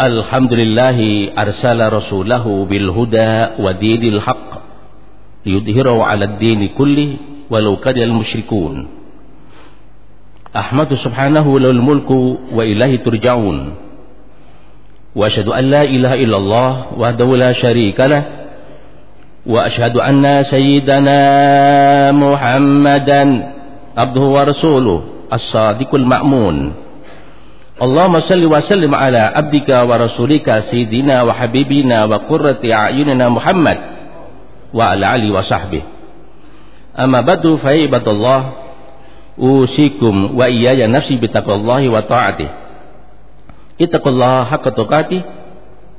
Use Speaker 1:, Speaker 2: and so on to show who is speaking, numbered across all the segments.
Speaker 1: الحمد لله أرسل رسوله بالهدى ودين الحق ليظهره على الدين كله ولو كره المشركون أحمد سبحانه له الملك وإليه ترجعون وأشهد أن لا إله إلا الله وحده لا شريك له وأشهد أن سيدنا محمدا عبده ورسوله الصادق المأمون اللهم صل وسلم على عبدك ورسولك سيدنا وحبيبنا وقرة أعيننا محمد وعلى آله وصحبه أما بعد فيا عباد الله أوصيكم وإياي نفسي بتقوى الله وطاعته اتقوا الله حق تقاته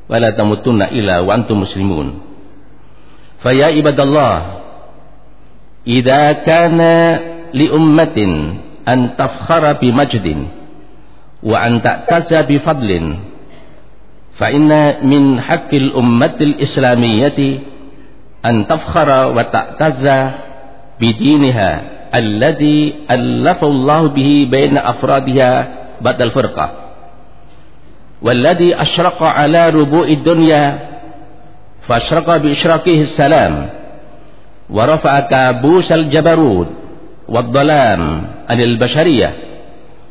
Speaker 1: ولا تموتن إلا وأنتم مسلمون فيا عباد الله إذا كان لأمة أن تفخر بمجد وأن تعتز بفضل. فإن من حق الأمة الإسلامية أن تفخر وتعتز بدينها الذي ألف الله به بين أفرادها بعد الفرقة. والذي أشرق على ربوء الدنيا فأشرق بإشراقه السلام ورفع كابوس الجبروت والظلام عن البشرية.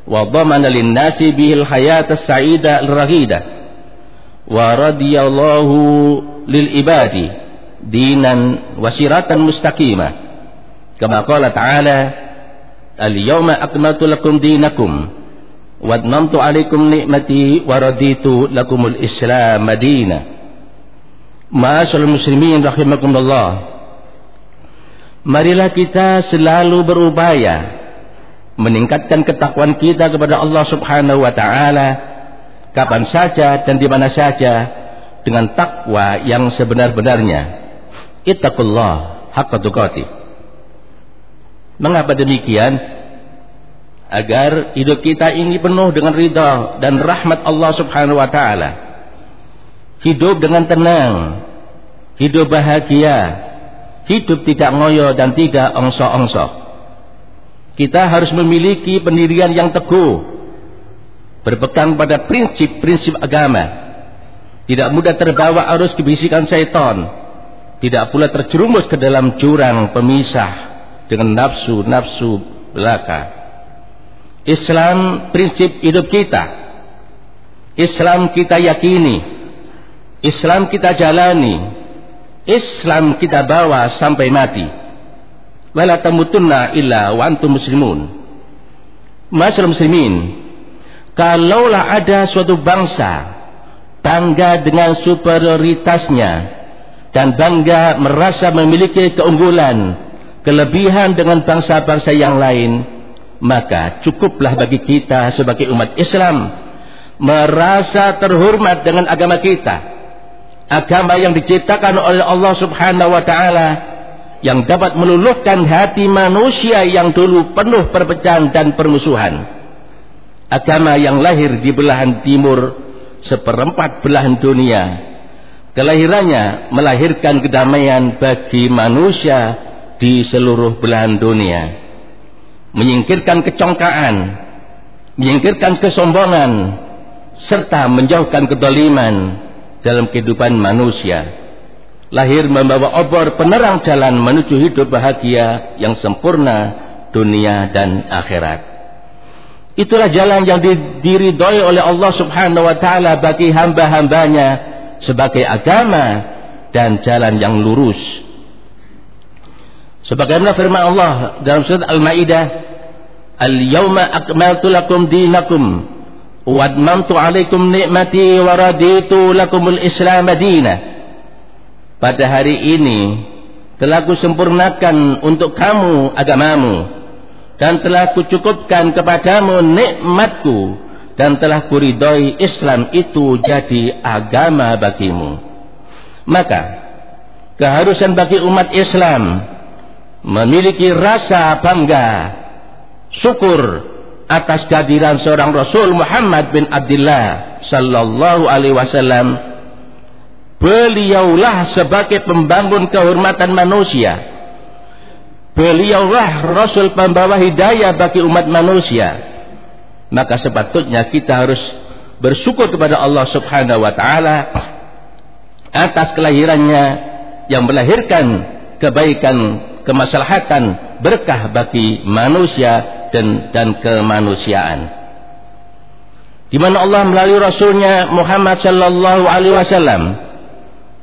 Speaker 1: وضمن للناس به الحياة السعيدة الرغيدة ورضي الله للعباد دينا وسيرة مستقيمة كما قال تعالى اليوم أكملت لكم دينكم وأتممت عليكم نعمتي ورديت لكم الإسلام دينا. معاشر المسلمين رحمكم الله. Marilah kita selalu berupaya meningkatkan ketakwaan kita kepada Allah Subhanahu wa taala kapan saja dan di mana saja dengan takwa yang sebenar-benarnya. Ittaqullah haqqa tuqatih. Mengapa demikian? Agar hidup kita ini penuh dengan ridha dan rahmat Allah Subhanahu wa taala. Hidup dengan tenang, hidup bahagia, hidup tidak ngoyo dan tidak ongso-ongso. Kita harus memiliki pendirian yang teguh, berpegang pada prinsip-prinsip agama, tidak mudah terbawa arus kebisikan syaitan, tidak pula terjerumus ke dalam jurang pemisah dengan nafsu-nafsu belaka. Islam prinsip hidup kita. Islam kita yakini. Islam kita jalani. Islam kita bawa sampai mati wala tamutunna illa wa antum muslimun. Masyarakat muslimin kalaulah ada suatu bangsa bangga dengan superioritasnya dan bangga merasa memiliki keunggulan kelebihan dengan bangsa-bangsa yang lain maka cukuplah bagi kita sebagai umat Islam merasa terhormat dengan agama kita. Agama yang diciptakan oleh Allah subhanahu wa ta'ala yang dapat meluluhkan hati manusia yang dulu penuh perpecahan dan permusuhan. Agama yang lahir di belahan timur seperempat belahan dunia. Kelahirannya melahirkan kedamaian bagi manusia di seluruh belahan dunia. Menyingkirkan kecongkaan, menyingkirkan kesombongan, serta menjauhkan kedoliman dalam kehidupan manusia lahir membawa obor penerang jalan menuju hidup bahagia yang sempurna dunia dan akhirat. Itulah jalan yang diridhoi oleh Allah Subhanahu wa taala bagi hamba-hambanya sebagai agama dan jalan yang lurus. Sebagaimana firman Allah dalam surat Al-Maidah, "Al-yauma akmaltu lakum dinakum wa atmamtu 'alaikum ni'mati wa raditu lakumul Islam dinan." Pada hari ini telah kusempurnakan untuk kamu agamamu dan telah kucukupkan kepadamu nikmatku dan telah kuridhoi Islam itu jadi agama bagimu. Maka keharusan bagi umat Islam memiliki rasa bangga syukur atas kehadiran seorang Rasul Muhammad bin Abdullah sallallahu alaihi wasallam Beliaulah sebagai pembangun kehormatan manusia. Beliaulah Rasul pembawa hidayah bagi umat manusia. Maka sepatutnya kita harus bersyukur kepada Allah Subhanahu wa taala atas kelahirannya yang melahirkan kebaikan, kemaslahatan, berkah bagi manusia dan dan kemanusiaan. Di mana Allah melalui Rasulnya Muhammad sallallahu alaihi wasallam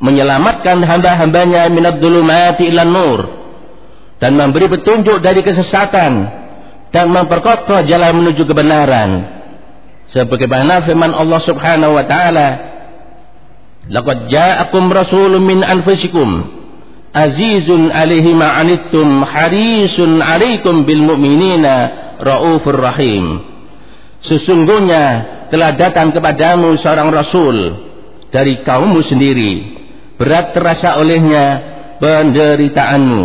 Speaker 1: menyelamatkan hamba-hambanya minad dhulumati ilan nur. Dan memberi petunjuk dari kesesatan dan memperkokoh jalan menuju kebenaran. Sebagaimana firman Allah Subhanahu wa taala laqad ja'akum rasulun min anfusikum azizun alaihi ma harisun alaikum bil mu'minina raufur rahim. Sesungguhnya telah datang kepadamu seorang rasul dari kaummu sendiri berat terasa olehnya penderitaanmu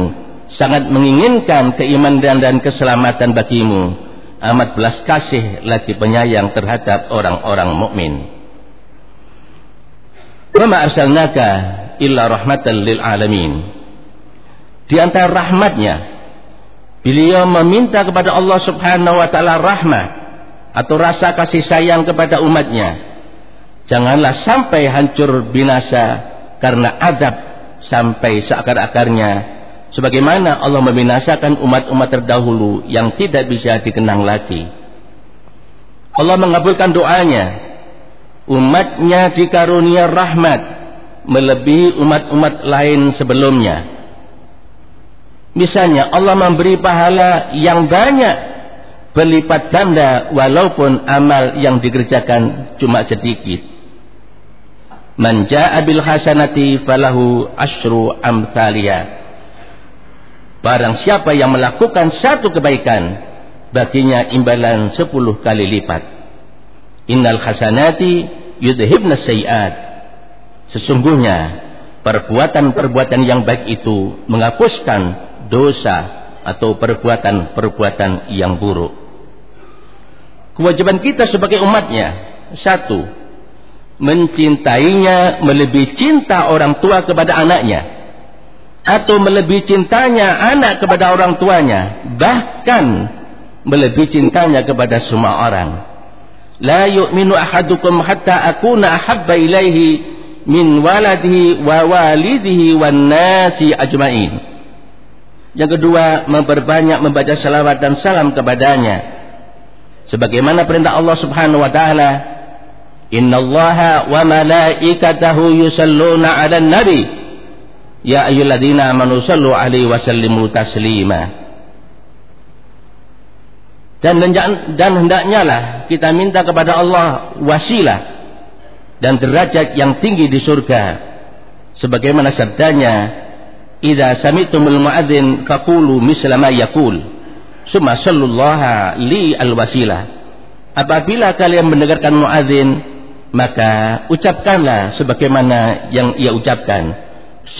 Speaker 1: sangat menginginkan keimanan dan keselamatan bagimu amat belas kasih lagi penyayang terhadap orang-orang mukmin. Wa ma arsalnaka illa rahmatan lil alamin. Di antara rahmatnya beliau meminta kepada Allah Subhanahu wa taala rahmat atau rasa kasih sayang kepada umatnya. Janganlah sampai hancur binasa karena adab sampai seakar-akarnya sebagaimana Allah membinasakan umat-umat terdahulu yang tidak bisa dikenang lagi. Allah mengabulkan doanya. Umatnya dikarunia rahmat melebihi umat-umat lain sebelumnya. Misalnya Allah memberi pahala yang banyak berlipat ganda walaupun amal yang dikerjakan cuma sedikit. Man ja'a bil hasanati falahu asyru amsaliyah Barang siapa yang melakukan satu kebaikan, baginya imbalan sepuluh kali lipat. Innal hasanati yudhibna sayiat. Sesungguhnya perbuatan-perbuatan yang baik itu menghapuskan dosa atau perbuatan-perbuatan yang buruk. Kewajiban kita sebagai umatnya satu, mencintainya melebihi cinta orang tua kepada anaknya atau melebihi cintanya anak kepada orang tuanya bahkan melebihi cintanya kepada semua orang. La yu'minu ahadukum hatta akuna ahabba ilaihi min waladihi wa walidihi wan nasi ajmain. Yang kedua memperbanyak membaca salawat dan salam kepadanya. Sebagaimana perintah Allah Subhanahu wa taala innallaha wa malaikatahu yusalluna 'alan nabi Ya ayyuhalladzina amanu sallu alaihi wa sallimu taslima. Dan dan hendaknya lah kita minta kepada Allah wasilah dan derajat yang tinggi di surga. Sebagaimana sabdanya, "Idza sami'tumul muadzin faqulu misla ma yaqul." Summa li al-wasilah. Apabila kalian mendengarkan muadzin, maka ucapkanlah sebagaimana yang ia ucapkan.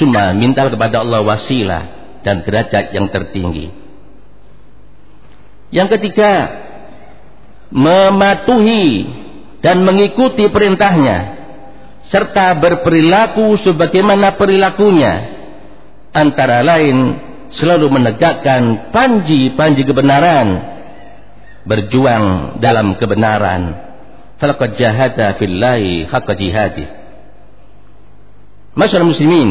Speaker 1: Suma minta kepada Allah wasilah dan derajat yang tertinggi. Yang ketiga, mematuhi dan mengikuti perintahnya serta berperilaku sebagaimana perilakunya. Antara lain selalu menegakkan panji-panji kebenaran berjuang dalam kebenaran falaqad jahada fillahi haqqa jihadih Masyarakat muslimin,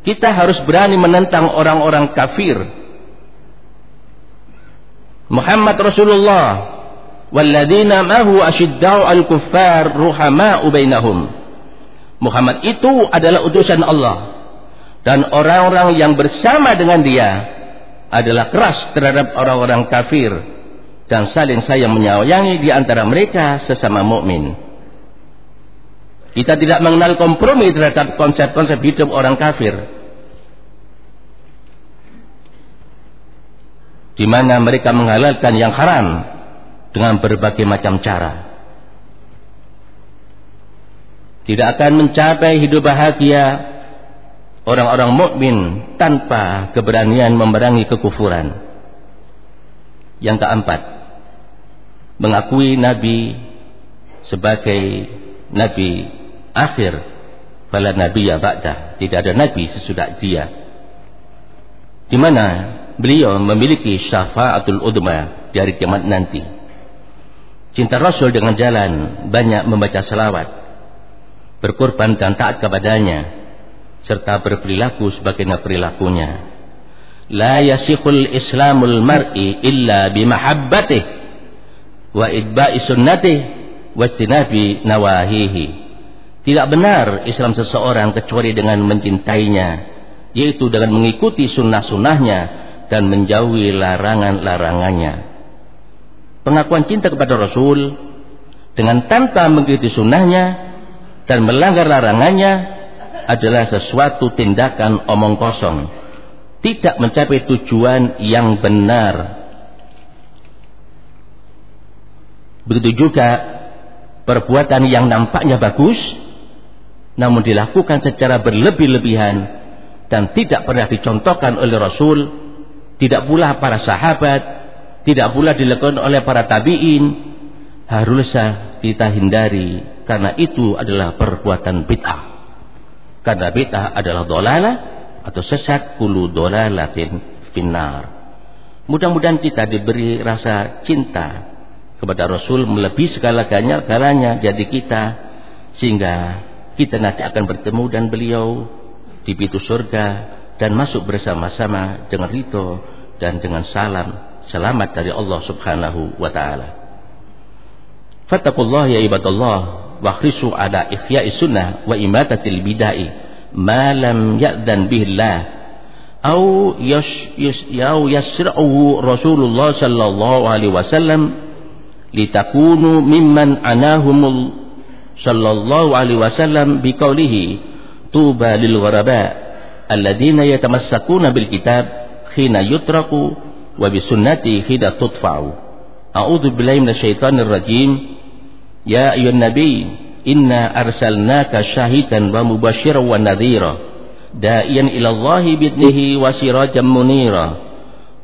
Speaker 1: kita harus berani menentang orang-orang kafir. Muhammad Rasulullah walladzina mahu asyiddau al-kuffar ruhama'u bainahum. Muhammad itu adalah utusan Allah dan orang-orang yang bersama dengan dia adalah keras terhadap orang-orang kafir dan saling sayang menyayangi di antara mereka sesama mukmin. Kita tidak mengenal kompromi terhadap konsep-konsep hidup orang kafir. Di mana mereka menghalalkan yang haram dengan berbagai macam cara. Tidak akan mencapai hidup bahagia orang-orang mukmin tanpa keberanian memerangi kekufuran. Yang keempat, mengakui Nabi sebagai Nabi akhir. Fala ya ba'da tidak ada nabi sesudah dia. Di mana beliau memiliki syafaatul udma di hari kiamat nanti. Cinta Rasul dengan jalan banyak membaca selawat, berkorban dan taat kepadanya, serta berperilaku sebagaimana perilakunya. La yasikhul islamul mar'i illa bimahabbatih wa idba'i sunnatih wa istinabi nawahihi. Tidak benar Islam seseorang kecuali dengan mencintainya, yaitu dengan mengikuti sunnah-sunnahnya dan menjauhi larangan-larangannya pengakuan cinta kepada Rasul dengan tanpa mengikuti sunnahnya dan melanggar larangannya adalah sesuatu tindakan omong kosong tidak mencapai tujuan yang benar begitu juga perbuatan yang nampaknya bagus namun dilakukan secara berlebih-lebihan dan tidak pernah dicontohkan oleh Rasul tidak pula para sahabat tidak pula dilakukan oleh para tabi'in haruslah kita hindari karena itu adalah perbuatan bid'ah. Karena bid'ah adalah dolalah atau sesat kulu dolalatin finnar. Mudah-mudahan kita diberi rasa cinta kepada Rasul melebihi segala-galanya galanya jadi kita sehingga kita nanti akan bertemu dan beliau di pintu surga dan masuk bersama-sama dengan rito dan dengan salam selamat dari Allah Subhanahu wa taala. Fattaqullah ya ibadallah wa khrisu ada ihya'i sunnah wa imatatil bid'ah ma lam ya'dan bihillah au yash yau yasra'uhu Rasulullah sallallahu alaihi wasallam litakunu mimman anahumul sallallahu alaihi wasallam biqaulihi tuba lil ghuraba alladhina yatamassakuna bil kitab khina yutraku وبسنتي حين تدفع أعوذ بالله من الشيطان الرجيم يا أيها النبي إنا أرسلناك شاهدا ومبشرا ونذيرا داعيا إلى الله بإذنه وسراجا منيرا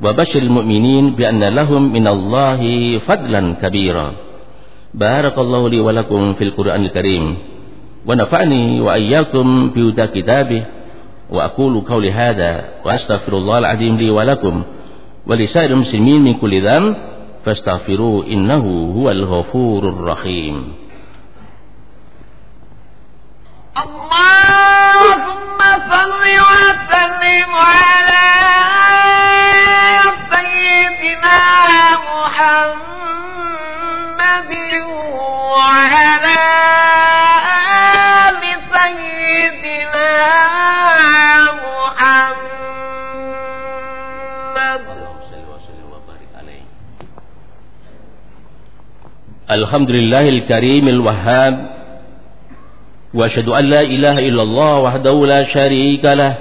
Speaker 1: وبشر المؤمنين بأن لهم من الله فضلا كبيرا. بارك الله لي ولكم في القرآن الكريم. ونفعني وإياكم بهدى كتابه. وأقول قولي هذا وأستغفر الله العظيم لي ولكم ولسائر المسلمين من كل ذنب. فاستغفروه إنه هو الغفور الرحيم.
Speaker 2: اللهم صل وسلم على
Speaker 1: الحمد لله الكريم الوهاب وأشهد أن لا إله إلا الله وحده لا شريك له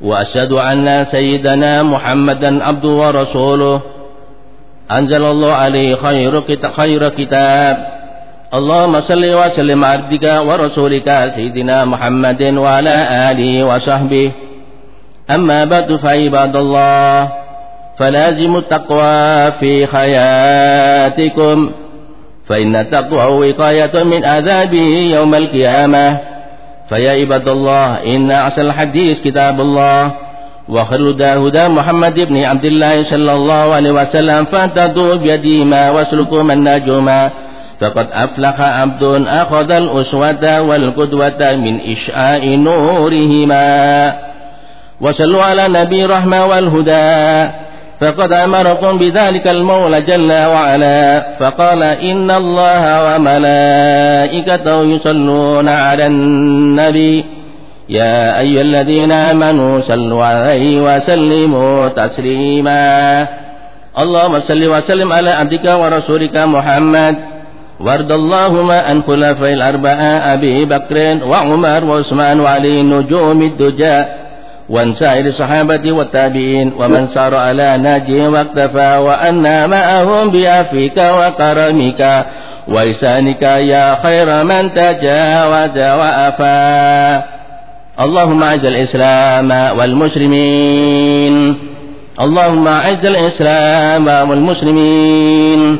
Speaker 1: وأشهد أن سيدنا محمدا عبده ورسوله. أنزل الله عليه خير خير كتاب. اللهم صل وسلم على عبدك ورسولك سيدنا محمد وعلى آله وصحبه. أما بعد فعباد الله فلازم التقوى في حياتكم. فإن التقوى وقاية من عذابه يوم القيامة. فيا عباد الله إن أحسن الحديث كتاب الله. وخير الهدى هدى محمد بن عبد الله صلى الله عليه وسلم. فانتدوا بيديهما واسلكوا من نجوما فقد أفلح عبد أخذ الأسوة والقدوة من إشعاء نورهما. وصلوا على نبي الرحمة والهدى. فقد أمركم بذلك المولى جل وعلا. فقال إن الله وملائكته يصلون على النبي. يا أيها الذين آمنوا صلوا عليه وسلموا تسليما. اللهم صل وسلم على عبدك ورسولك محمد. وارض اللهم عن خلفاء الأربعة أبي بكر وعمر وعثمان وعلي نجوم الدجاء وعن سائر الصحابة والتابعين ومن سار على ناجهم واقتفى وأنا معهم بعفوك وكرمك. وإحسانك يا خير من تجاوز وأفى. اللهم أعز الإسلام والمسلمين. اللهم أعز الإسلام والمسلمين.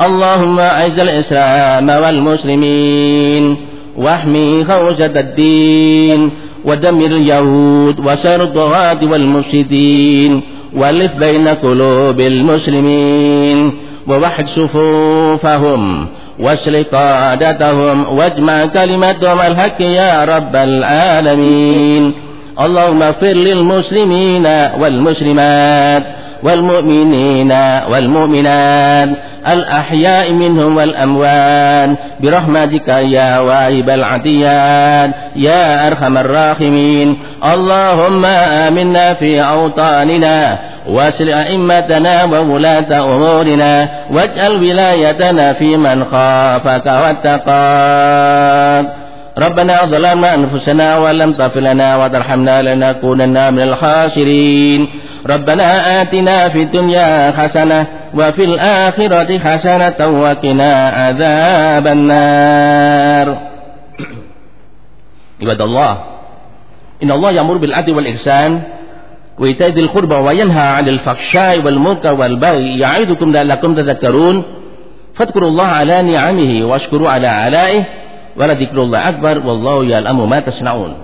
Speaker 1: اللهم أعز الإسلام والمسلمين. واحمي خوجة الدين ودمر اليهود وسر الضغاة والمفسدين والف بين قلوب المسلمين ووحد صفوفهم واسل قادتهم واجمع كلمتهم الحق يا رب العالمين. اللهم اغفر للمسلمين والمسلمات والمؤمنين والمؤمنات الأحياء منهم والأموات. برحمتك يا واهب العطيات يا أرحم الراحمين. اللهم آمنا في أوطاننا. واسل أئمتنا وولاة أمورنا. واجعل ولايتنا في من خافك واتقاك. ربنا ظلمنا أنفسنا ولم تغفر لنا وترحمنا لنكونن من الخاسرين. ربنا آتنا في الدنيا حسنة وفي الآخرة حسنة وقنا عذاب النار. عباد الله إن الله يأمر بالعدل والإحسان وإيتاء ذي القربى وينهى عن الفحشاء والمنكر والبغي يعظكم لعلكم تذكرون. فاذكروا الله على نعمه واشكروا على آلائه ولذكر الله أكبر والله يعلم ما تصنعون.